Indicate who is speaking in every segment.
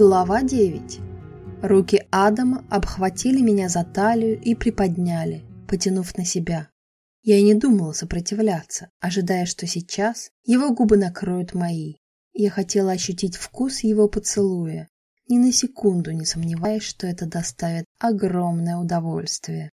Speaker 1: Глава 9. Руки Адама обхватили меня за талию и приподняли, потянув на себя. Я и не думала сопротивляться, ожидая, что сейчас его губы накроют мои. Я хотела ощутить вкус его поцелуя, ни на секунду не сомневаясь, что это доставит огромное удовольствие.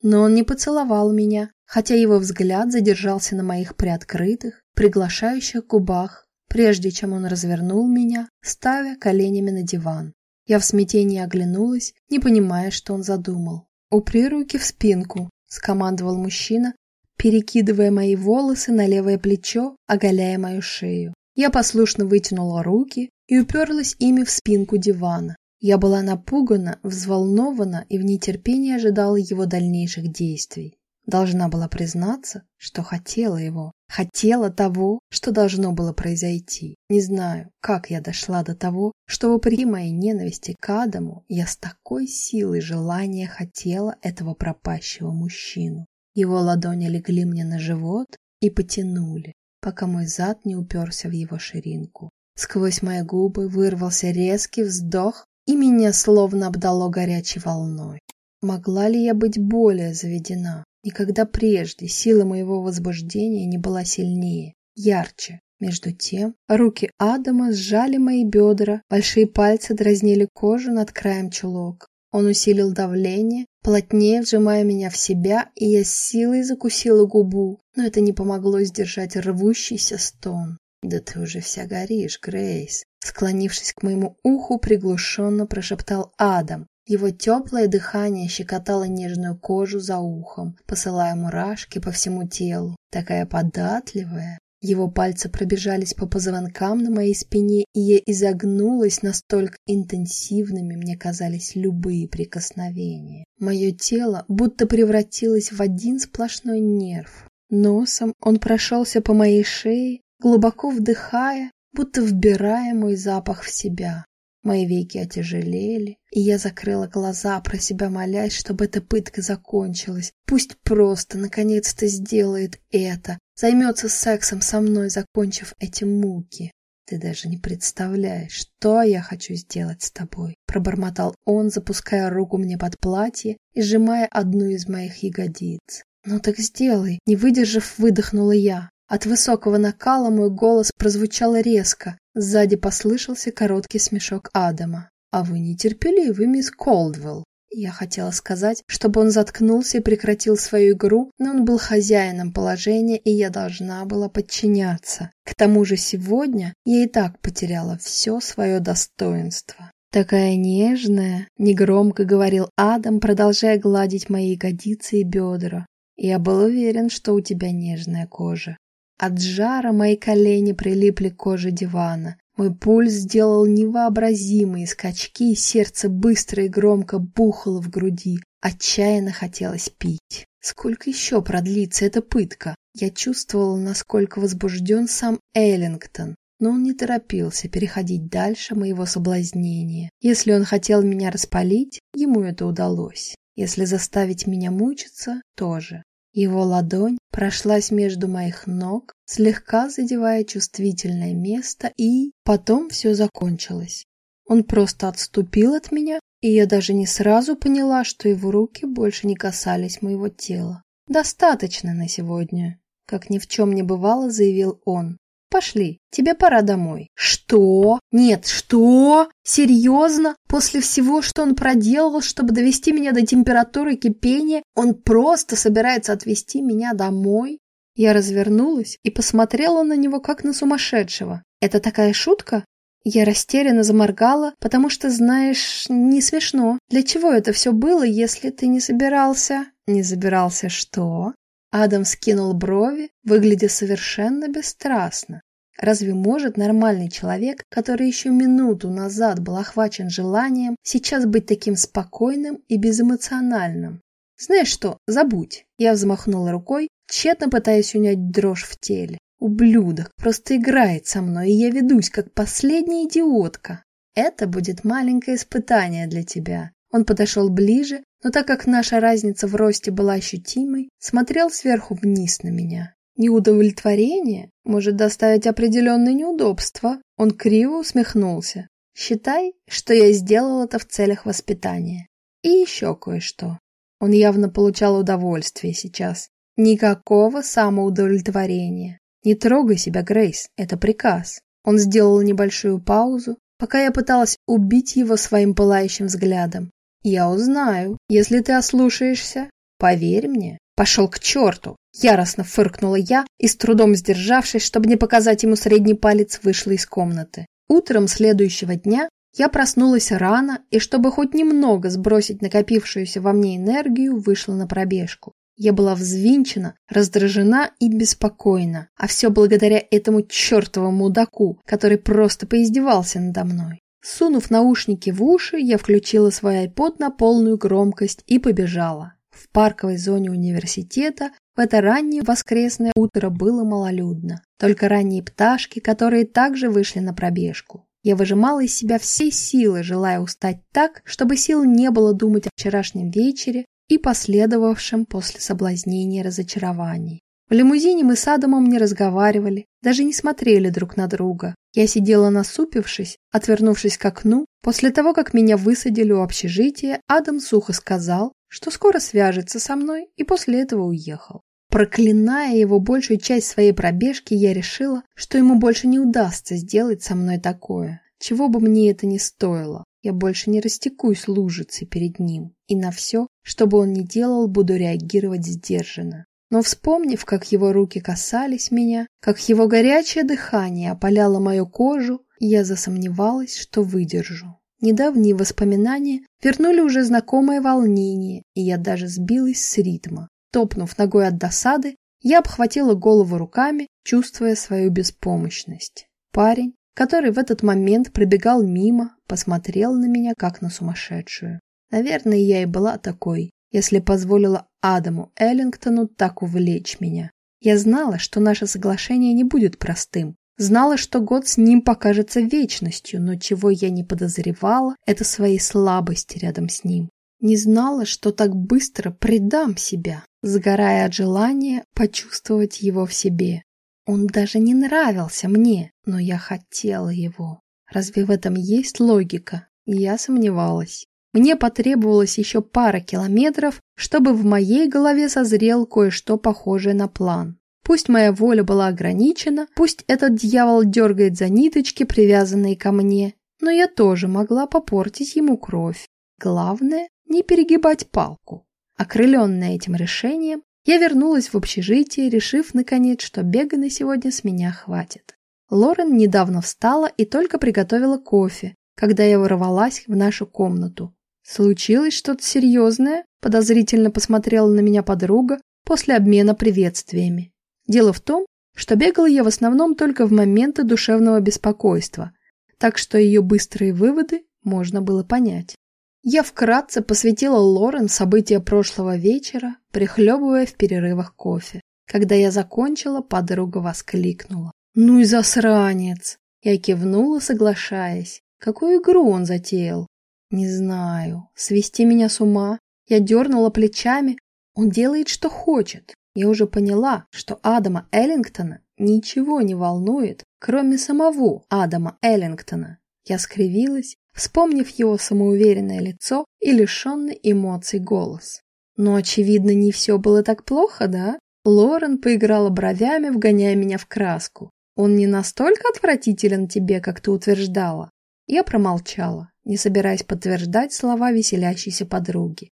Speaker 1: Но он не поцеловал меня, хотя его взгляд задержался на моих приоткрытых, приглашающих губах, прежде чем он развернул меня, ставя коленями на диван. Я в смятении оглянулась, не понимая, что он задумал. «Упри руки в спинку», — скомандовал мужчина, перекидывая мои волосы на левое плечо, оголяя мою шею. Я послушно вытянула руки и уперлась ими в спинку дивана. Я была напугана, взволнована и в нетерпении ожидала его дальнейших действий. Должна была признаться, что хотела его, хотела того, что должно было произойти. Не знаю, как я дошла до того, что вопреки моей ненависти к Адаму, я с такой силой желания хотела этого пропащего мужчину. Его ладони легли мне на живот и потянули, пока мой зад не уперся в его ширинку. Сквозь мои губы вырвался резкий вздох, и меня словно обдало горячей волной. Могла ли я быть более заведена? Никогда прежде сила моего возбуждения не была сильнее, ярче. Между тем, руки Адама сжали мои бедра, большие пальцы дразнили кожу над краем чулок. Он усилил давление, плотнее вжимая меня в себя, и я с силой закусила губу, но это не помогло сдержать рвущийся стон. «Да ты уже вся горишь, Грейс!» Склонившись к моему уху, приглушенно прошептал Адам, его теплое дыхание щекотало нежную кожу за ухом, посылая мурашки по всему телу. Такая податливая. Его пальцы пробежались по позвонкам на моей спине, и я изогнулась, настолько интенсивными мне казались любые прикосновения. Мое тело будто превратилось в один сплошной нерв. Носом он прошелся по моей шее, глубоко вдыхая, будто вбирая мой запах в себя. Мои веки отяжелели, и я закрыла глаза, про себя молясь, чтобы эта пытка закончилась. Пусть просто, наконец-то, сделает это, займется сексом со мной, закончив эти муки. Ты даже не представляешь, что я хочу сделать с тобой, пробормотал он, запуская руку мне под платье и сжимая одну из моих ягодиц. Ну так сделай, не выдержав, выдохнула я. От высокого накала мой голос прозвучал резко, Сзади послышался короткий смешок Адама. «А вы нетерпеливы, мисс Колдвелл?» Я хотела сказать, чтобы он заткнулся и прекратил свою игру, но он был хозяином положения, и я должна была подчиняться. К тому же сегодня я и так потеряла все свое достоинство. «Такая нежная», — негромко говорил Адам, продолжая гладить мои ягодицы и бедра. «Я был уверен, что у тебя нежная кожа. От жара мои колени прилипли к коже дивана. Мой пульс сделал невообразимые скачки, сердце быстро и громко бухало в груди. Отчаянно хотелось пить. Сколько еще продлится эта пытка? Я чувствовала, насколько возбужден сам Эллингтон, но он не торопился переходить дальше моего соблазнения. Если он хотел меня распалить, ему это удалось. Если заставить меня мучиться, тоже. Его ладонь прошлась между моих ног, слегка задевая чувствительное место, и потом все закончилось. Он просто отступил от меня, и я даже не сразу поняла, что его руки больше не касались моего тела. «Достаточно на сегодня», — как ни в чем не бывало, заявил он. Пошли, тебе пора домой. Что? Нет, что? Серьезно? После всего, что он проделал, чтобы довести меня до температуры кипения, он просто собирается отвезти меня домой? Я развернулась и посмотрела на него, как на сумасшедшего. Это такая шутка? Я растерянно заморгала, потому что, знаешь, не смешно. Для чего это все было, если ты не собирался? Не собирался что? Адам скинул брови, выглядя совершенно бесстрастно. Разве может нормальный человек, который еще минуту назад был охвачен желанием, сейчас быть таким спокойным и безэмоциональным? Знаешь что, забудь. Я взмахнула рукой, тщетно пытаясь унять дрожь в теле. Ублюдок просто играет со мной, и я ведусь как последняя идиотка. Это будет маленькое испытание для тебя. Он подошел ближе, но так как наша разница в росте была ощутимой, смотрел сверху вниз на меня. Неудовлетворение может доставить определенные неудобства. Он криво усмехнулся. Считай, что я сделал это в целях воспитания. И еще кое-что. Он явно получал удовольствие сейчас. Никакого самоудовлетворения. Не трогай себя, Грейс, это приказ. Он сделал небольшую паузу, пока я пыталась убить его своим пылающим взглядом. Я узнаю, если ты ослушаешься. Поверь мне. Пошел к черту. Яростно фыркнула я и, с трудом сдержавшись, чтобы не показать ему средний палец, вышла из комнаты. Утром следующего дня я проснулась рано и, чтобы хоть немного сбросить накопившуюся во мне энергию, вышла на пробежку. Я была взвинчена, раздражена и беспокойна, а все благодаря этому чертовому мудаку, который просто поиздевался надо мной. Сунув наушники в уши, я включила свой iPod на полную громкость и побежала. В парковой зоне университета в это раннее воскресное утро было малолюдно. Только ранние пташки, которые также вышли на пробежку. Я выжимала из себя все силы, желая устать так, чтобы сил не было думать о вчерашнем вечере и последовавшем после соблазнения разочарований. В лимузине мы с Адамом не разговаривали, даже не смотрели друг на друга. Я сидела насупившись, отвернувшись к окну. После того, как меня высадили у общежития, Адам сухо сказал, что скоро свяжется со мной, и после этого уехал. Проклиная его большую часть своей пробежки, я решила, что ему больше не удастся сделать со мной такое, чего бы мне это ни стоило. Я больше не растекусь лужицей перед ним, и на все, что бы он ни делал, буду реагировать сдержанно. Но вспомнив, как его руки касались меня, как его горячее дыхание опаляло мою кожу, я засомневалась, что выдержу. Недавние воспоминания вернули уже знакомое волнение, и я даже сбилась с ритма. Топнув ногой от досады, я обхватила голову руками, чувствуя свою беспомощность. Парень, который в этот момент пробегал мимо, посмотрел на меня как на сумасшедшую. Наверное, я и была такой, если позволила Адаму Эллингтону так увлечь меня. Я знала, что наше соглашение не будет простым. Знала, что год с ним покажется вечностью, но чего я не подозревала, это своей слабости рядом с ним. Не знала, что так быстро предам себя, сгорая от желания почувствовать его в себе. Он даже не нравился мне, но я хотела его. Разве в этом есть логика? Я сомневалась. Мне потребовалось еще пара километров, чтобы в моей голове созрел кое-что похожее на план. Пусть моя воля была ограничена, пусть этот дьявол дергает за ниточки, привязанные ко мне, но я тоже могла попортить ему кровь. Главное – не перегибать палку. Окрыленная этим решением, я вернулась в общежитие, решив, наконец, что бега на сегодня с меня хватит. Лорен недавно встала и только приготовила кофе, когда я ворвалась в нашу комнату. «Случилось что-то серьезное?» – подозрительно посмотрела на меня подруга после обмена приветствиями. Дело в том, что бегала я в основном только в моменты душевного беспокойства, так что ее быстрые выводы можно было понять. Я вкратце посвятила Лорен события прошлого вечера, прихлебывая в перерывах кофе. Когда я закончила, подруга воскликнула. «Ну и засранец!» Я кивнула, соглашаясь. Какую игру он затеял? Не знаю. Свести меня с ума? Я дернула плечами. Он делает, что хочет. Я уже поняла, что Адама Эллингтона ничего не волнует, кроме самого Адама Эллингтона. Я скривилась, вспомнив его самоуверенное лицо и лишенный эмоций голос. Но, очевидно, не все было так плохо, да? Лорен поиграла бровями, вгоняя меня в краску. Он не настолько отвратителен тебе, как ты утверждала. Я промолчала не собираясь подтверждать слова веселящейся подруги.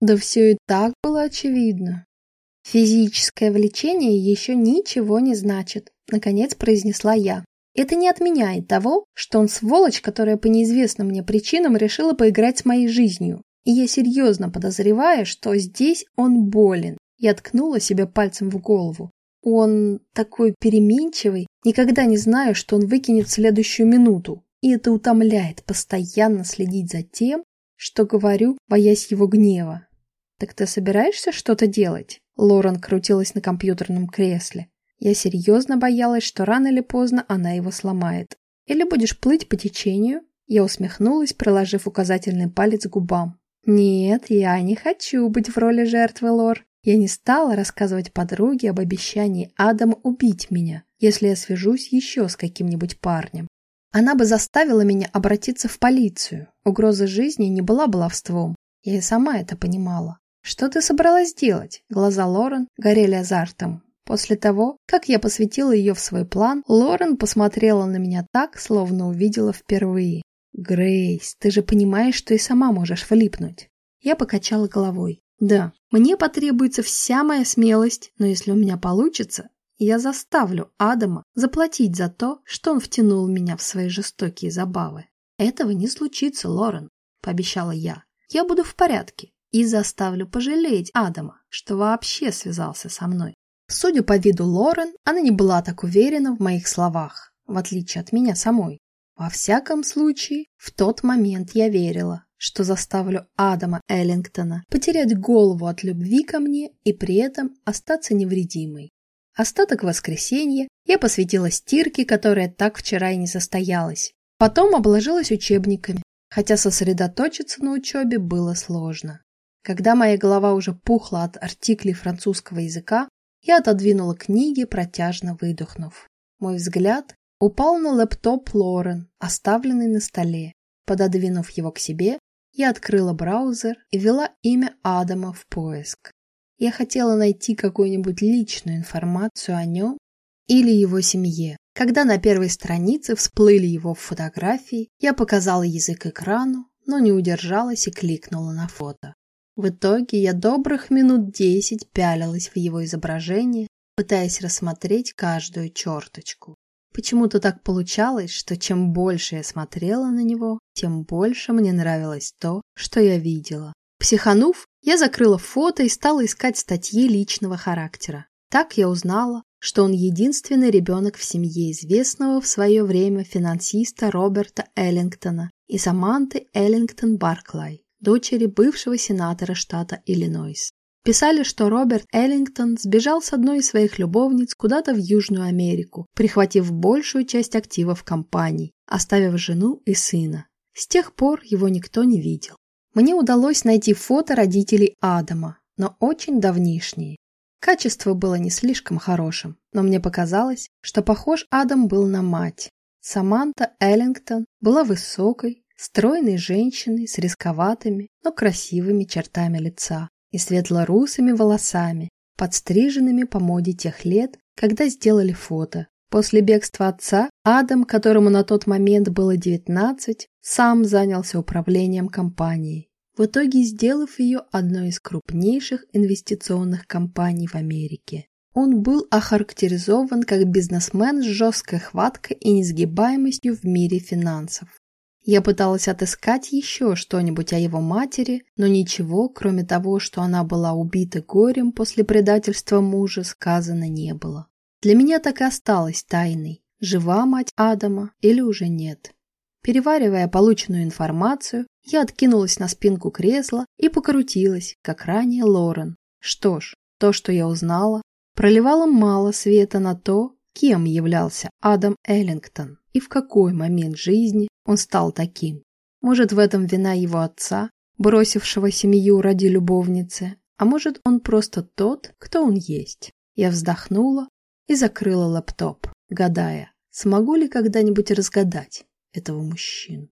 Speaker 1: Да все и так было очевидно. Физическое влечение еще ничего не значит, наконец произнесла я. Это не отменяет того, что он сволочь, которая по неизвестным мне причинам решила поиграть с моей жизнью. И я серьезно подозреваю, что здесь он болен. Я ткнула себе пальцем в голову. Он такой переменчивый, никогда не знаю, что он выкинет в следующую минуту. И это утомляет постоянно следить за тем, что говорю, боясь его гнева. «Так ты собираешься что-то делать?» Лорен крутилась на компьютерном кресле. Я серьезно боялась, что рано или поздно она его сломает. «Или будешь плыть по течению?» Я усмехнулась, приложив указательный палец к губам. «Нет, я не хочу быть в роли жертвы, Лор. Я не стала рассказывать подруге об обещании Адама убить меня, если я свяжусь еще с каким-нибудь парнем. Она бы заставила меня обратиться в полицию. Угроза жизни не была баловством. Я и сама это понимала. «Что ты собралась делать?» Глаза Лорен горели азартом. После того, как я посвятила ее в свой план, Лорен посмотрела на меня так, словно увидела впервые. «Грейс, ты же понимаешь, что и сама можешь влипнуть». Я покачала головой. «Да, мне потребуется вся моя смелость, но если у меня получится, я заставлю Адама заплатить за то, что он втянул меня в свои жестокие забавы. Этого не случится, Лорен, пообещала я. Я буду в порядке и заставлю пожалеть Адама, что вообще связался со мной. Судя по виду Лорен, она не была так уверена в моих словах, в отличие от меня самой. Во всяком случае, в тот момент я верила, что заставлю Адама Эллингтона потерять голову от любви ко мне и при этом остаться невредимой. Остаток воскресенья я посвятила стирке, которая так вчера и не состоялась. Потом обложилась учебниками, хотя сосредоточиться на учебе было сложно. Когда моя голова уже пухла от артиклей французского языка, я отодвинула книги, протяжно выдохнув. Мой взгляд упал на лэптоп Лорен, оставленный на столе. Пододвинув его к себе, я открыла браузер и ввела имя Адама в поиск. Я хотела найти какую-нибудь личную информацию о нем или его семье. Когда на первой странице всплыли его фотографии, я показала язык экрану, но не удержалась и кликнула на фото. В итоге я добрых минут десять пялилась в его изображение, пытаясь рассмотреть каждую черточку. Почему-то так получалось, что чем больше я смотрела на него, тем больше мне нравилось то, что я видела. Психанув, я закрыла фото и стала искать статьи личного характера. Так я узнала, что он единственный ребенок в семье известного в свое время финансиста Роберта Эллингтона и Саманты Эллингтон Барклай, дочери бывшего сенатора штата Иллинойс. Писали, что Роберт Эллингтон сбежал с одной из своих любовниц куда-то в Южную Америку, прихватив большую часть активов компании, оставив жену и сына. С тех пор его никто не видел. Мне удалось найти фото родителей Адама, но очень давнишние. Качество было не слишком хорошим, но мне показалось, что похож Адам был на мать. Саманта Эллингтон была высокой, стройной женщиной с рисковатыми, но красивыми чертами лица и светло-русыми волосами, подстриженными по моде тех лет, когда сделали фото. После бегства отца Адам, которому на тот момент было 19, сам занялся управлением компанией, в итоге сделав ее одной из крупнейших инвестиционных компаний в Америке. Он был охарактеризован как бизнесмен с жесткой хваткой и несгибаемостью в мире финансов. Я пыталась отыскать еще что-нибудь о его матери, но ничего, кроме того, что она была убита горем после предательства мужа, сказано не было. Для меня так и осталось тайной, жива мать Адама или уже нет. Переваривая полученную информацию, я откинулась на спинку кресла и покрутилась, как ранее Лорен. Что ж, то, что я узнала, проливало мало света на то, кем являлся Адам Эллингтон и в какой момент жизни он стал таким. Может, в этом вина его отца, бросившего семью ради любовницы, а может, он просто тот, кто он есть. Я вздохнула и закрыла лаптоп, гадая, смогу ли когда-нибудь разгадать этого мужчину.